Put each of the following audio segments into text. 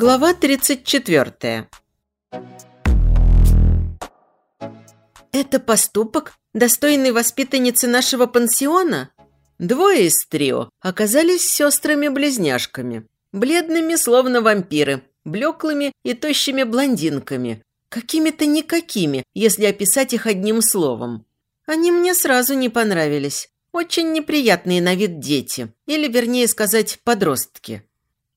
Глава 34. Это поступок, достойный воспитанницы нашего пансиона? Двое из трио оказались сестрами-близняшками, бледными, словно вампиры, блеклыми и тощими блондинками, какими-то никакими, если описать их одним словом. Они мне сразу не понравились. Очень неприятные на вид дети, или, вернее сказать, подростки.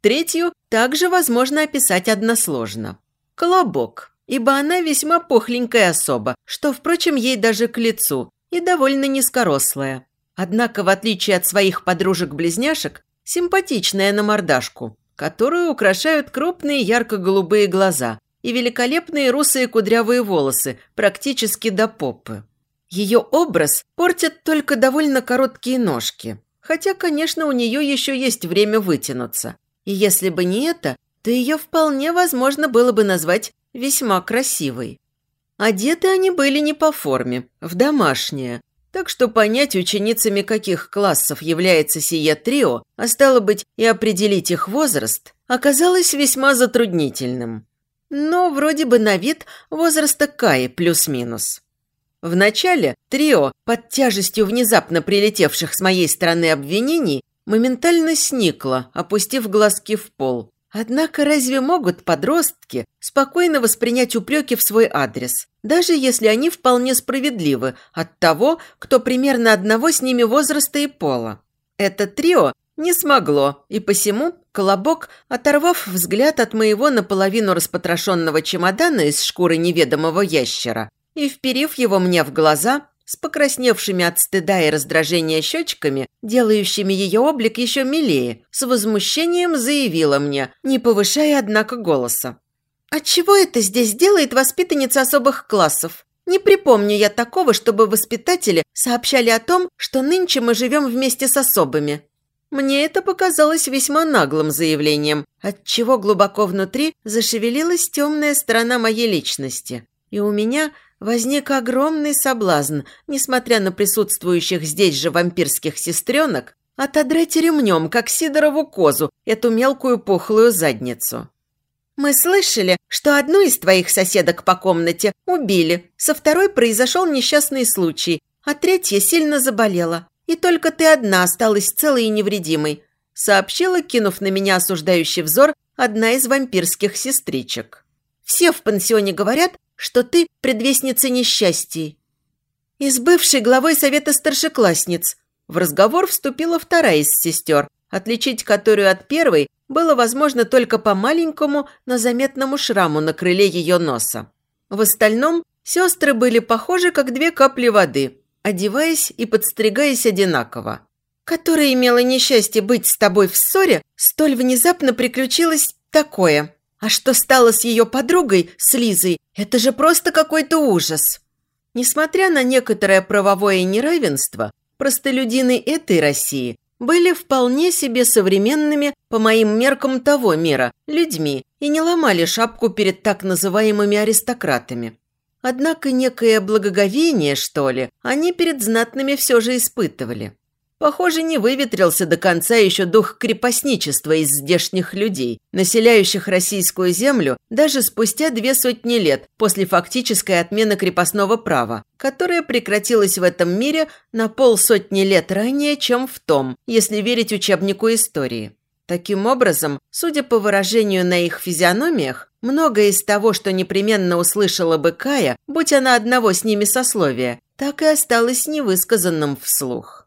Третью также возможно описать односложно. Колобок, ибо она весьма пухленькая особа, что, впрочем, ей даже к лицу, и довольно низкорослая. Однако, в отличие от своих подружек-близняшек, симпатичная на мордашку, которую украшают крупные ярко-голубые глаза и великолепные русые кудрявые волосы практически до попы. Ее образ портят только довольно короткие ножки, хотя, конечно, у нее еще есть время вытянуться. И если бы не это, то ее вполне возможно было бы назвать весьма красивой. Одеты они были не по форме, в домашнее, так что понять, ученицами каких классов является сие трио, а стало быть и определить их возраст, оказалось весьма затруднительным. Но вроде бы на вид возраста Каи плюс-минус. Вначале трио, под тяжестью внезапно прилетевших с моей стороны обвинений, моментально сникло, опустив глазки в пол. Однако разве могут подростки спокойно воспринять упреки в свой адрес, даже если они вполне справедливы от того, кто примерно одного с ними возраста и пола? Это трио не смогло, и посему Колобок, оторвав взгляд от моего наполовину распотрошенного чемодана из шкуры неведомого ящера и вперив его мне в глаза, с покрасневшими от стыда и раздражения щечками, делающими ее облик еще милее, с возмущением заявила мне, не повышая, однако, голоса. «Отчего это здесь делает воспитанница особых классов? Не припомню я такого, чтобы воспитатели сообщали о том, что нынче мы живем вместе с особыми». Мне это показалось весьма наглым заявлением, отчего глубоко внутри зашевелилась темная сторона моей личности. И у меня возник огромный соблазн, несмотря на присутствующих здесь же вампирских сестренок, отодрать ремнем, как Сидорову козу, эту мелкую пухлую задницу. «Мы слышали, что одну из твоих соседок по комнате убили, со второй произошел несчастный случай, а третья сильно заболела, и только ты одна осталась целой и невредимой», сообщила, кинув на меня осуждающий взор, одна из вампирских сестричек. «Все в пансионе говорят, что ты предвестница несчастий. И бывшей главой совета старшеклассниц в разговор вступила вторая из сестер, отличить которую от первой было возможно только по маленькому, но заметному шраму на крыле ее носа. В остальном сестры были похожи, как две капли воды, одеваясь и подстригаясь одинаково. Которая имела несчастье быть с тобой в ссоре, столь внезапно приключилось такое – а что стало с ее подругой, с Лизой, это же просто какой-то ужас. Несмотря на некоторое правовое неравенство, простолюдины этой России были вполне себе современными, по моим меркам того мира, людьми и не ломали шапку перед так называемыми аристократами. Однако некое благоговение, что ли, они перед знатными все же испытывали. Похоже, не выветрился до конца еще дух крепостничества из здешних людей, населяющих российскую землю даже спустя две сотни лет после фактической отмены крепостного права, которое прекратилось в этом мире на полсотни лет ранее, чем в том, если верить учебнику истории. Таким образом, судя по выражению на их физиономиях, многое из того, что непременно услышала бы Кая, будь она одного с ними сословия, так и осталось невысказанным вслух.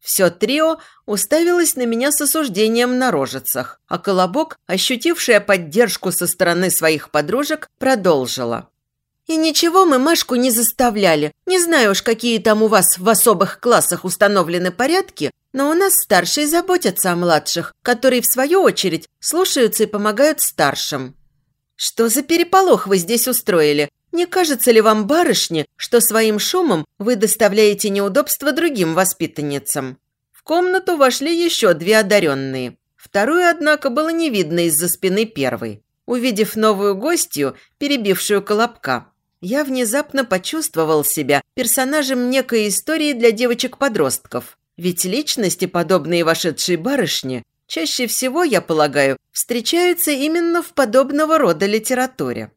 Все трио уставилось на меня с осуждением на рожицах, а Колобок, ощутившая поддержку со стороны своих подружек, продолжила. «И ничего мы Машку не заставляли. Не знаю уж, какие там у вас в особых классах установлены порядки, но у нас старшие заботятся о младших, которые, в свою очередь, слушаются и помогают старшим». «Что за переполох вы здесь устроили? Не кажется ли вам, барышни, что своим шумом вы доставляете неудобства другим воспитанницам? В комнату вошли еще две одаренные. Вторую, однако, было не видно из-за спины первой. Увидев новую гостью, перебившую колобка, я внезапно почувствовал себя персонажем некой истории для девочек-подростков. Ведь личности, подобные вошедшей барышне, чаще всего, я полагаю, встречаются именно в подобного рода литературе.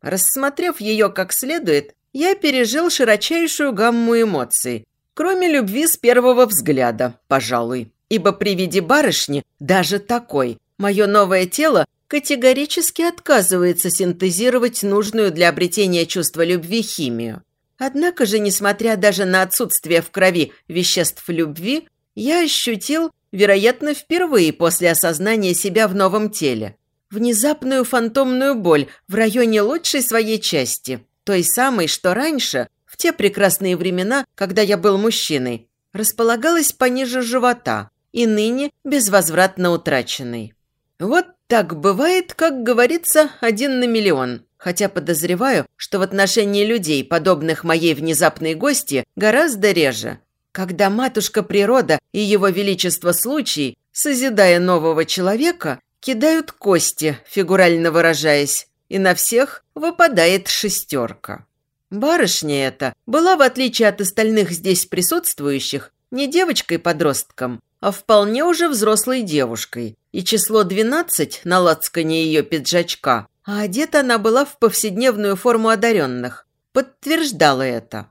Рассмотрев ее как следует, я пережил широчайшую гамму эмоций, кроме любви с первого взгляда, пожалуй. Ибо при виде барышни, даже такой, мое новое тело категорически отказывается синтезировать нужную для обретения чувства любви химию. Однако же, несмотря даже на отсутствие в крови веществ любви, я ощутил, вероятно, впервые после осознания себя в новом теле, внезапную фантомную боль в районе лучшей своей части, той самой, что раньше, в те прекрасные времена, когда я был мужчиной, располагалась пониже живота и ныне безвозвратно утраченной. Вот так бывает, как говорится, один на миллион. Хотя подозреваю, что в отношении людей, подобных моей внезапной гости, гораздо реже. Когда матушка природа и его величество случай, созидая нового человека, кидают кости, фигурально выражаясь, и на всех выпадает шестерка. Барышня эта была, в отличие от остальных здесь присутствующих, не девочкой-подростком, а вполне уже взрослой девушкой, и число 12 на лацкане ее пиджачка, а одета она была в повседневную форму одаренных, подтверждало это.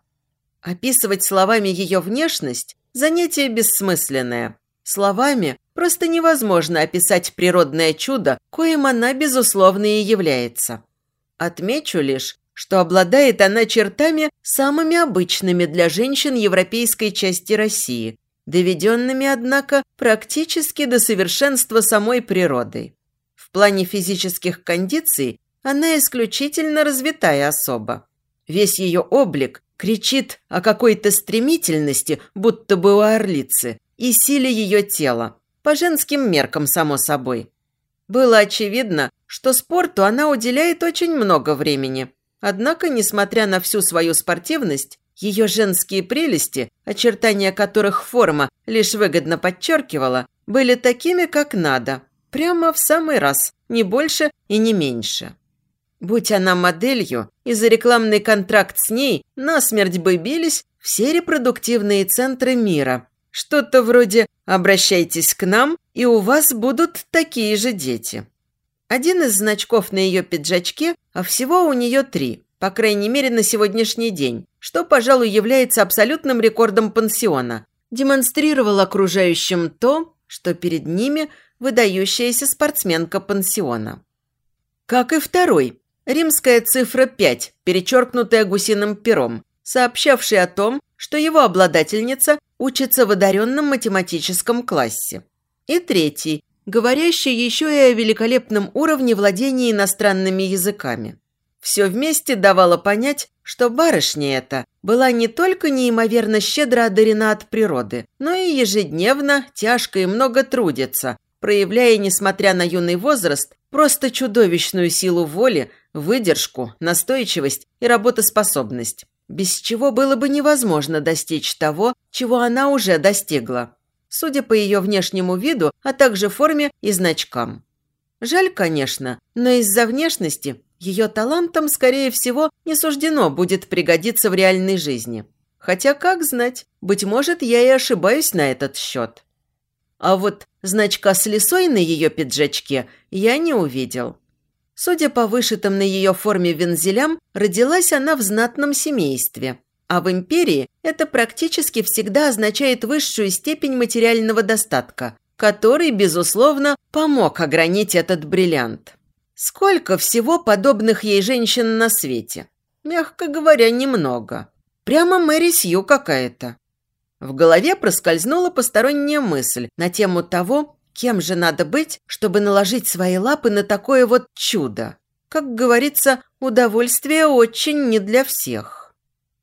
Описывать словами ее внешность – занятие бессмысленное. Словами просто невозможно описать природное чудо, коим она, безусловно, и является. Отмечу лишь, что обладает она чертами самыми обычными для женщин европейской части России – доведенными, однако, практически до совершенства самой природой. В плане физических кондиций она исключительно развитая особа. Весь ее облик кричит о какой-то стремительности, будто бы у орлицы, и силе ее тела, по женским меркам, само собой. Было очевидно, что спорту она уделяет очень много времени. Однако, несмотря на всю свою спортивность, ее женские прелести, очертания которых форма лишь выгодно подчеркивала, были такими, как надо. Прямо в самый раз, не больше и не меньше. Будь она моделью, и за рекламный контракт с ней насмерть бы бились все репродуктивные центры мира. Что-то вроде «обращайтесь к нам, и у вас будут такие же дети». Один из значков на ее пиджачке, а всего у нее три – по крайней мере, на сегодняшний день, что, пожалуй, является абсолютным рекордом пансиона. Демонстрировал окружающим то, что перед ними выдающаяся спортсменка пансиона. Как и второй, римская цифра 5, перечеркнутая гусиным пером, сообщавший о том, что его обладательница учится в одаренном математическом классе. И третий, говорящий еще и о великолепном уровне владения иностранными языками. Все вместе давало понять, что барышня эта была не только неимоверно щедро одарена от природы, но и ежедневно, тяжко и много трудится, проявляя, несмотря на юный возраст, просто чудовищную силу воли, выдержку, настойчивость и работоспособность, без чего было бы невозможно достичь того, чего она уже достигла, судя по ее внешнему виду, а также форме и значкам. Жаль, конечно, но из-за внешности ее талантам, скорее всего, не суждено будет пригодиться в реальной жизни. Хотя, как знать, быть может, я и ошибаюсь на этот счет. А вот значка с лисой на ее пиджачке я не увидел. Судя по вышитым на ее форме вензелям, родилась она в знатном семействе. А в империи это практически всегда означает высшую степень материального достатка, который, безусловно, помог огранить этот бриллиант. Сколько всего подобных ей женщин на свете? Мягко говоря, немного. Прямо Мэри Сью какая-то. В голове проскользнула посторонняя мысль на тему того, кем же надо быть, чтобы наложить свои лапы на такое вот чудо. Как говорится, удовольствие очень не для всех.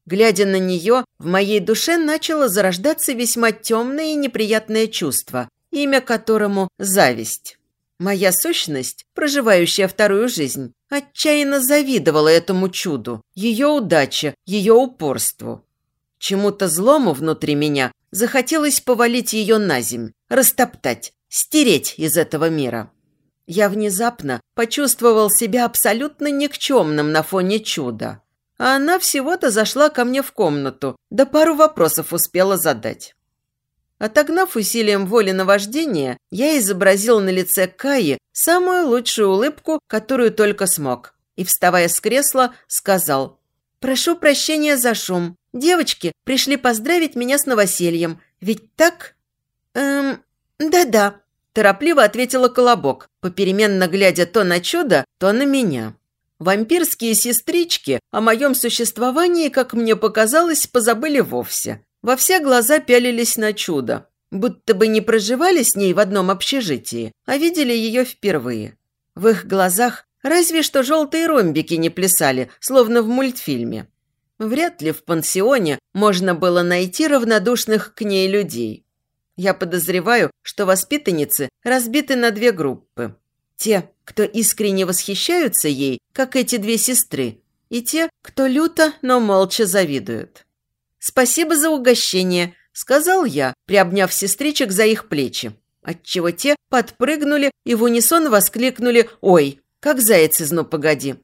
Глядя на нее, в моей душе начало зарождаться весьма темное и неприятное чувство, имя которому – зависть. Моя сущность, проживающая вторую жизнь, отчаянно завидовала этому чуду, ее удаче, ее упорству. Чему-то злому внутри меня захотелось повалить ее на земь, растоптать, стереть из этого мира. Я внезапно почувствовал себя абсолютно никчемным на фоне чуда. А она всего-то зашла ко мне в комнату, да пару вопросов успела задать. Отогнав усилием воли наваждение, я изобразил на лице Каи самую лучшую улыбку, которую только смог. И, вставая с кресла, сказал «Прошу прощения за шум. Девочки пришли поздравить меня с новосельем. Ведь так?» «Эм, да-да», – торопливо ответила Колобок, попеременно глядя то на чудо, то на меня. Вампирские сестрички о моем существовании, как мне показалось, позабыли вовсе. Во все глаза пялились на чудо, будто бы не проживали с ней в одном общежитии, а видели ее впервые. В их глазах разве что желтые ромбики не плясали, словно в мультфильме. Вряд ли в пансионе можно было найти равнодушных к ней людей. Я подозреваю, что воспитанницы разбиты на две группы. Те, кто искренне восхищаются ей, как эти две сестры, и те, кто люто, но молча завидуют. «Спасибо за угощение», – сказал я, приобняв сестричек за их плечи, отчего те подпрыгнули и в унисон воскликнули «Ой!», как заяц из «Ну, погоди».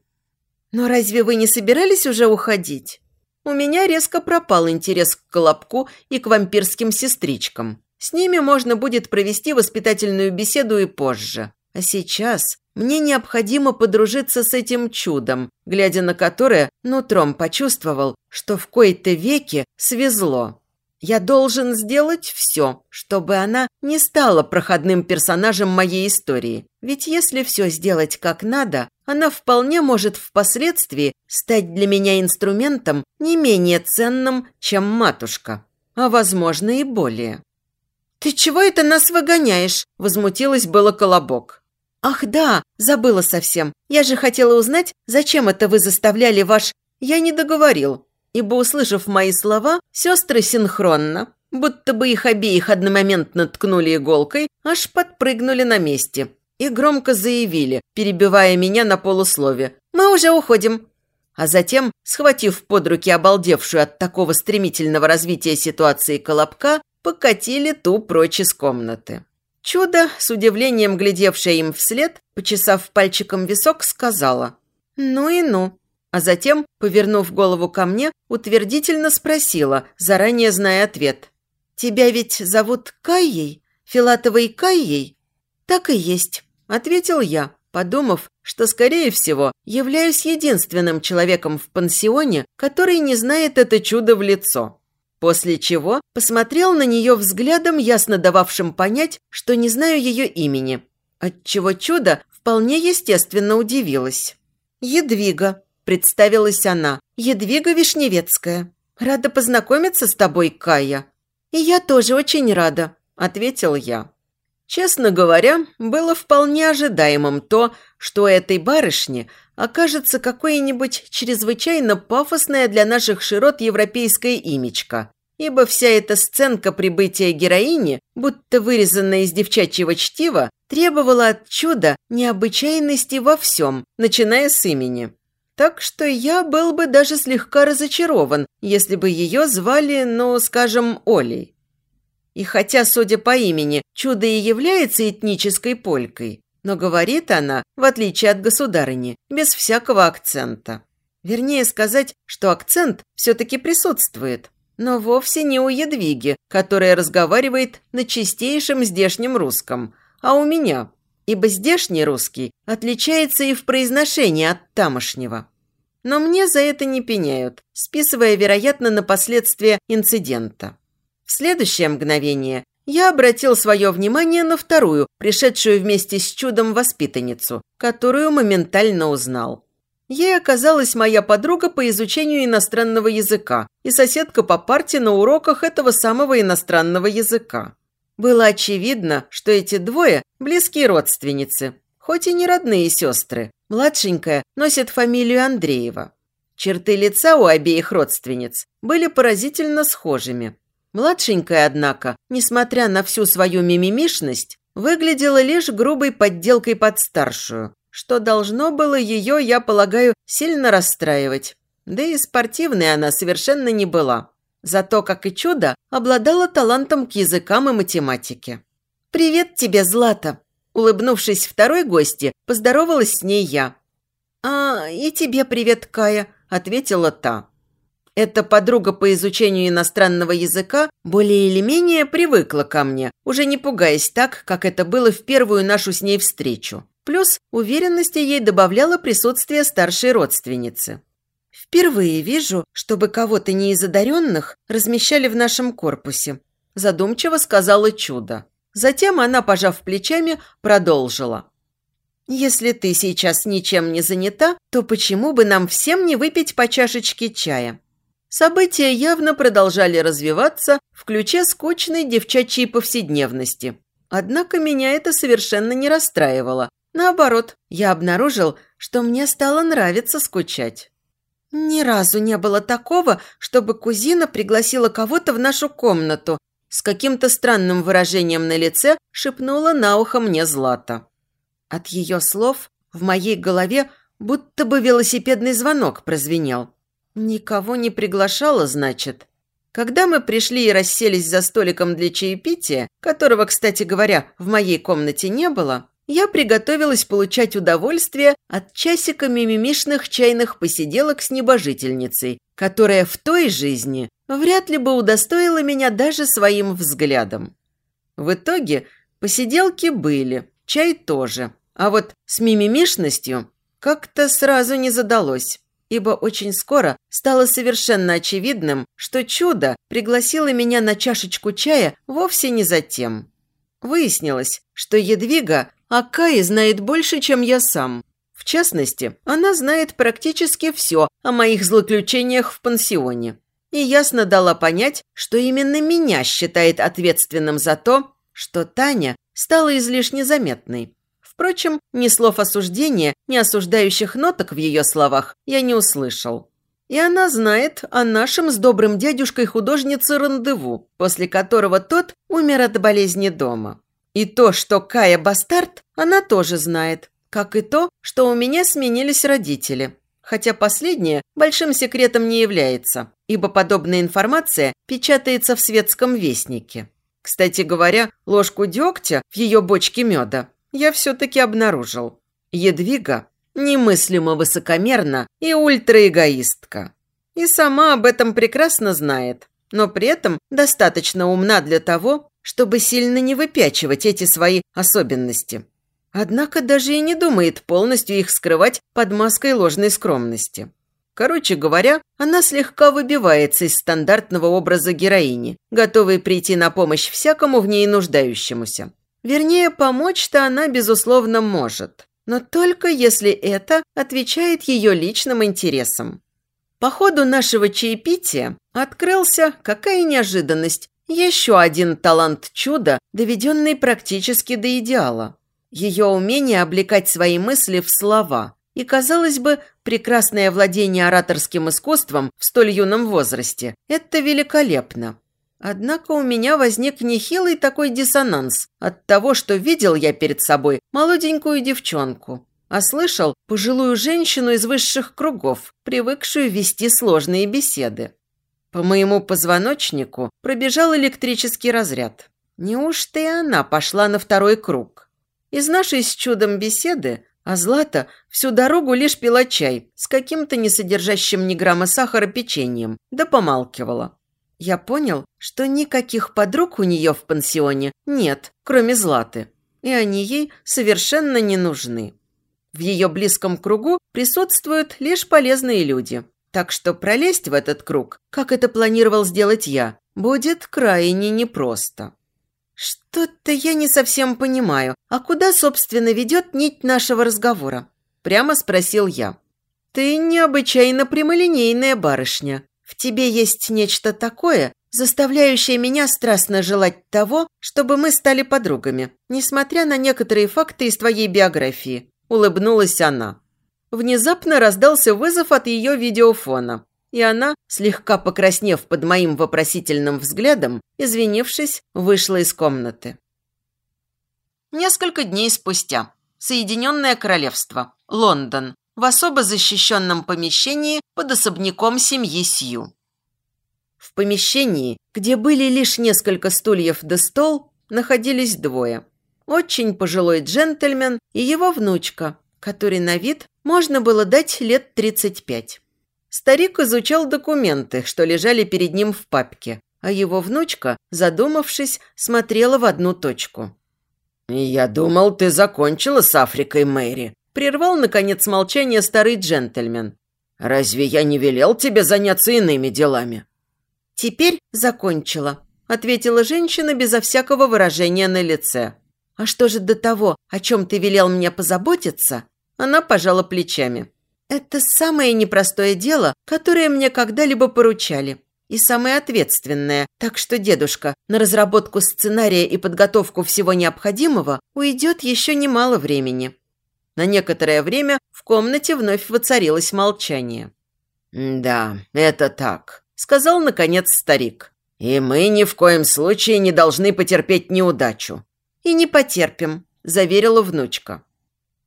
«Но разве вы не собирались уже уходить?» У меня резко пропал интерес к Колобку и к вампирским сестричкам. С ними можно будет провести воспитательную беседу и позже. А сейчас мне необходимо подружиться с этим чудом, глядя на которое нутром почувствовал, что в кои-то веки свезло. Я должен сделать все, чтобы она не стала проходным персонажем моей истории. Ведь если все сделать как надо, она вполне может впоследствии стать для меня инструментом не менее ценным, чем матушка, а, возможно, и более. «Ты чего это нас выгоняешь?» – возмутилась было Колобок. «Ах да, забыла совсем. Я же хотела узнать, зачем это вы заставляли ваш...» Я не договорил, ибо, услышав мои слова, сестры синхронно, будто бы их обеих одномоментно ткнули иголкой, аж подпрыгнули на месте и громко заявили, перебивая меня на полуслове. «Мы уже уходим». А затем, схватив под руки обалдевшую от такого стремительного развития ситуации колобка, покатили ту прочь из комнаты. Чудо, с удивлением глядевшее им вслед, почесав пальчиком висок, сказала «Ну и ну». А затем, повернув голову ко мне, утвердительно спросила, заранее зная ответ. «Тебя ведь зовут Кайей? Филатовой Кайей?» «Так и есть», – ответил я, подумав, что, скорее всего, являюсь единственным человеком в пансионе, который не знает это чудо в лицо. После чего посмотрел на нее взглядом, ясно дававшим понять, что не знаю ее имени. Отчего чудо вполне естественно удивилась. «Едвига», – представилась она, – «Едвига Вишневецкая. Рада познакомиться с тобой, Кая». «И я тоже очень рада», – ответил я. Честно говоря, было вполне ожидаемым то, что у этой барышни окажется какое-нибудь чрезвычайно пафосное для наших широт европейское имечко, ибо вся эта сценка прибытия героини, будто вырезанная из девчачьего чтива, требовала от чуда необычайности во всем, начиная с имени. Так что я был бы даже слегка разочарован, если бы ее звали, ну, скажем, Олей. И хотя, судя по имени, чудо и является этнической полькой, но говорит она, в отличие от государыни, без всякого акцента. Вернее сказать, что акцент все-таки присутствует, но вовсе не у Едвиги, которая разговаривает на чистейшем здешнем русском, а у меня, ибо здешний русский отличается и в произношении от тамошнего. Но мне за это не пеняют, списывая, вероятно, на последствия инцидента. В следующее мгновение я обратил свое внимание на вторую, пришедшую вместе с чудом воспитанницу, которую моментально узнал. Ей оказалась моя подруга по изучению иностранного языка и соседка по парте на уроках этого самого иностранного языка. Было очевидно, что эти двое – близкие родственницы, хоть и не родные сестры. Младшенькая носит фамилию Андреева. Черты лица у обеих родственниц были поразительно схожими. Младшенькая, однако, несмотря на всю свою мимимишность, выглядела лишь грубой подделкой под старшую, что должно было ее, я полагаю, сильно расстраивать. Да и спортивной она совершенно не была. Зато, как и чудо, обладала талантом к языкам и математике. «Привет тебе, Злата!» Улыбнувшись второй гости, поздоровалась с ней я. «А, и тебе привет, Кая», – ответила та. Эта подруга по изучению иностранного языка более или менее привыкла ко мне, уже не пугаясь так, как это было в первую нашу с ней встречу. Плюс уверенности ей добавляло присутствие старшей родственницы. «Впервые вижу, чтобы кого-то не из одаренных размещали в нашем корпусе», задумчиво сказала чудо. Затем она, пожав плечами, продолжила. «Если ты сейчас ничем не занята, то почему бы нам всем не выпить по чашечке чая?» События явно продолжали развиваться в ключе скучной девчачьей повседневности. Однако меня это совершенно не расстраивало. Наоборот, я обнаружил, что мне стало нравиться скучать. Ни разу не было такого, чтобы кузина пригласила кого-то в нашу комнату. С каким-то странным выражением на лице шепнула на ухо мне Злата. От ее слов в моей голове будто бы велосипедный звонок прозвенел. Никого не приглашала, значит. Когда мы пришли и расселись за столиком для чаепития, которого, кстати говоря, в моей комнате не было, я приготовилась получать удовольствие от часика мимимишных чайных посиделок с небожительницей, которая в той жизни вряд ли бы удостоила меня даже своим взглядом. В итоге посиделки были, чай тоже, а вот с мимимишностью как-то сразу не задалось ибо очень скоро стало совершенно очевидным, что чудо пригласило меня на чашечку чая вовсе не за тем. Выяснилось, что Едвига о Кае знает больше, чем я сам. В частности, она знает практически все о моих злоключениях в пансионе. И ясно дала понять, что именно меня считает ответственным за то, что Таня стала излишне заметной. Впрочем, ни слов осуждения, ни осуждающих ноток в ее словах я не услышал. И она знает о нашем с добрым дядюшкой художнице рандеву, после которого тот умер от болезни дома. И то, что Кая бастард, она тоже знает, как и то, что у меня сменились родители. Хотя последнее большим секретом не является, ибо подобная информация печатается в светском вестнике. Кстати говоря, ложку дегтя в ее бочке меда я все-таки обнаружил. Едвига немыслимо высокомерна и ультраэгоистка. И сама об этом прекрасно знает, но при этом достаточно умна для того, чтобы сильно не выпячивать эти свои особенности. Однако даже и не думает полностью их скрывать под маской ложной скромности. Короче говоря, она слегка выбивается из стандартного образа героини, готовой прийти на помощь всякому в ней нуждающемуся. Вернее, помочь-то она, безусловно, может. Но только если это отвечает ее личным интересам. По ходу нашего чаепития открылся, какая неожиданность, еще один талант чуда, доведенный практически до идеала. Ее умение облекать свои мысли в слова. И, казалось бы, прекрасное владение ораторским искусством в столь юном возрасте – это великолепно. Однако у меня возник нехилый такой диссонанс от того, что видел я перед собой молоденькую девчонку, а слышал пожилую женщину из высших кругов, привыкшую вести сложные беседы. По моему позвоночнику пробежал электрический разряд. Неужто и она пошла на второй круг? Из нашей с чудом беседы а Злата всю дорогу лишь пила чай с каким-то несодержащим ни грамма сахара печеньем, да помалкивала. Я понял, что никаких подруг у нее в пансионе нет, кроме Златы, и они ей совершенно не нужны. В ее близком кругу присутствуют лишь полезные люди, так что пролезть в этот круг, как это планировал сделать я, будет крайне непросто. «Что-то я не совсем понимаю. А куда, собственно, ведет нить нашего разговора?» Прямо спросил я. «Ты необычайно прямолинейная барышня. В тебе есть нечто такое, заставляющее меня страстно желать того, чтобы мы стали подругами, несмотря на некоторые факты из твоей биографии», – улыбнулась она. Внезапно раздался вызов от ее видеофона, и она, слегка покраснев под моим вопросительным взглядом, извинившись, вышла из комнаты. Несколько дней спустя. Соединенное Королевство. Лондон в особо защищенном помещении под особняком семьи Сью. В помещении, где были лишь несколько стульев да стол, находились двое. Очень пожилой джентльмен и его внучка, который на вид можно было дать лет 35. Старик изучал документы, что лежали перед ним в папке, а его внучка, задумавшись, смотрела в одну точку. «Я думал, ты закончила с Африкой, Мэри», – прервал, наконец, молчание старый джентльмен. «Разве я не велел тебе заняться иными делами?» «Теперь закончила», – ответила женщина безо всякого выражения на лице. «А что же до того, о чем ты велел мне позаботиться?» Она пожала плечами. «Это самое непростое дело, которое мне когда-либо поручали и самое ответственное, так что, дедушка, на разработку сценария и подготовку всего необходимого уйдет еще немало времени». На некоторое время в комнате вновь воцарилось молчание. «Да, это так», – сказал, наконец, старик. «И мы ни в коем случае не должны потерпеть неудачу». «И не потерпим», – заверила внучка.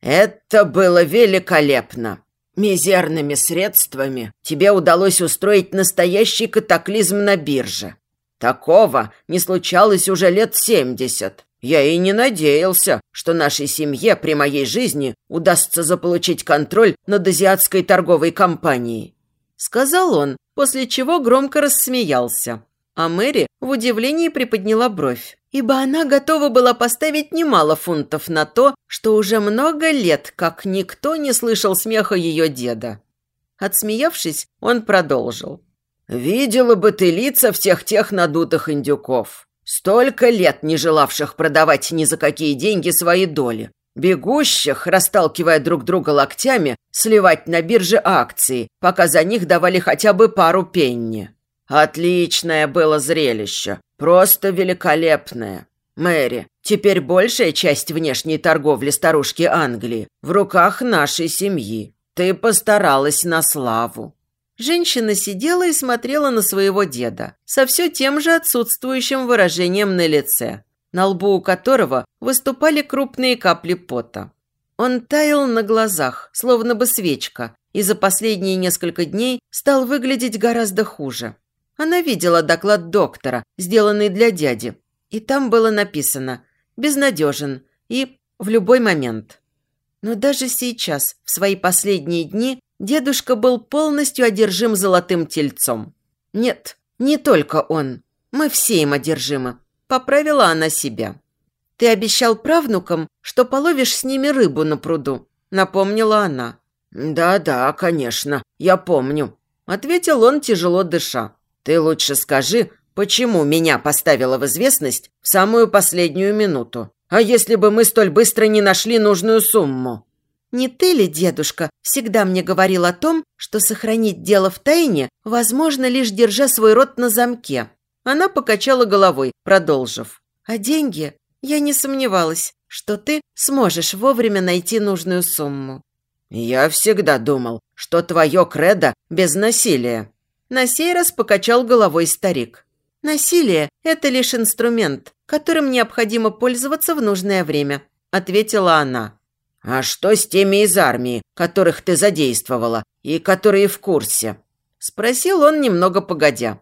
«Это было великолепно», Мизерными средствами тебе удалось устроить настоящий катаклизм на бирже. Такого не случалось уже лет семьдесят. Я и не надеялся, что нашей семье при моей жизни удастся заполучить контроль над азиатской торговой компанией. Сказал он, после чего громко рассмеялся. А Мэри в удивлении приподняла бровь, ибо она готова была поставить немало фунтов на то, что уже много лет, как никто не слышал смеха ее деда. Отсмеявшись, он продолжил. «Видела бы ты лица всех тех надутых индюков, столько лет не желавших продавать ни за какие деньги свои доли, бегущих, расталкивая друг друга локтями, сливать на бирже акции, пока за них давали хотя бы пару пенни. Отличное было зрелище, просто великолепное. Мэри, теперь большая часть внешней торговли старушки Англии в руках нашей семьи. Ты постаралась на славу». Женщина сидела и смотрела на своего деда со все тем же отсутствующим выражением на лице, на лбу у которого выступали крупные капли пота. Он таял на глазах, словно бы свечка, и за последние несколько дней стал выглядеть гораздо хуже. Она видела доклад доктора, сделанный для дяди, и там было написано «безнадежен» и «в любой момент». Но даже сейчас, в свои последние дни, дедушка был полностью одержим золотым тельцом. Нет, не только он. Мы все им одержимы. Поправила она себя. «Ты обещал правнукам, что половишь с ними рыбу на пруду», напомнила она. «Да-да, конечно, я помню», – ответил он, тяжело дыша. «Ты лучше скажи, почему меня поставила в известность в самую последнюю минуту? А если бы мы столь быстро не нашли нужную сумму?» «Не ты ли, дедушка, всегда мне говорил о том, что сохранить дело в тайне возможно лишь держа свой рот на замке?» Она покачала головой, продолжив. «А деньги? Я не сомневалась, что ты сможешь вовремя найти нужную сумму». «Я всегда думал, что твое кредо без насилия», на сей раз покачал головой старик. «Насилие – это лишь инструмент, которым необходимо пользоваться в нужное время», – ответила она. «А что с теми из армии, которых ты задействовала и которые в курсе?» – спросил он немного погодя.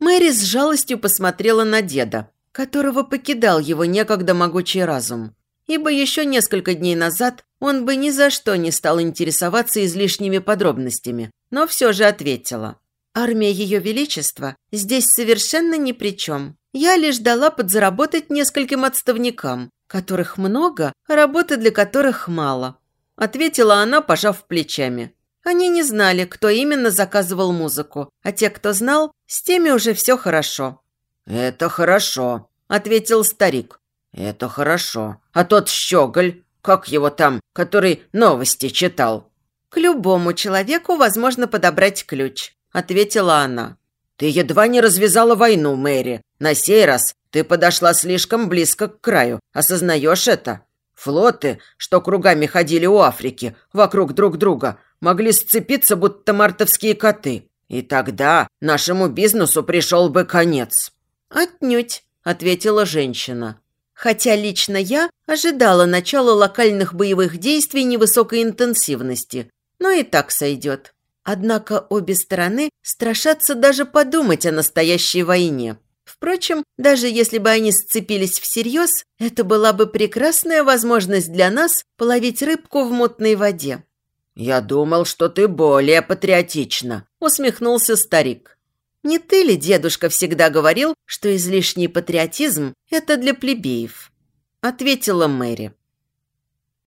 Мэри с жалостью посмотрела на деда, которого покидал его некогда могучий разум, ибо еще несколько дней назад он бы ни за что не стал интересоваться излишними подробностями, но все же ответила. Армия Ее Величества здесь совершенно ни при чем. Я лишь дала подзаработать нескольким отставникам, которых много, а работы для которых мало. Ответила она, пожав плечами. Они не знали, кто именно заказывал музыку, а те, кто знал, с теми уже все хорошо. «Это хорошо», – ответил старик. «Это хорошо. А тот щеголь, как его там, который новости читал?» «К любому человеку возможно подобрать ключ. – ответила она. «Ты едва не развязала войну, Мэри. На сей раз ты подошла слишком близко к краю. Осознаешь это? Флоты, что кругами ходили у Африки, вокруг друг друга, могли сцепиться, будто мартовские коты. И тогда нашему бизнесу пришел бы конец». «Отнюдь», – ответила женщина. «Хотя лично я ожидала начала локальных боевых действий невысокой интенсивности, но и так сойдет». Однако обе стороны страшатся даже подумать о настоящей войне. Впрочем, даже если бы они сцепились всерьез, это была бы прекрасная возможность для нас половить рыбку в мутной воде. «Я думал, что ты более патриотична», – усмехнулся старик. «Не ты ли, дедушка, всегда говорил, что излишний патриотизм – это для плебеев?» – ответила Мэри.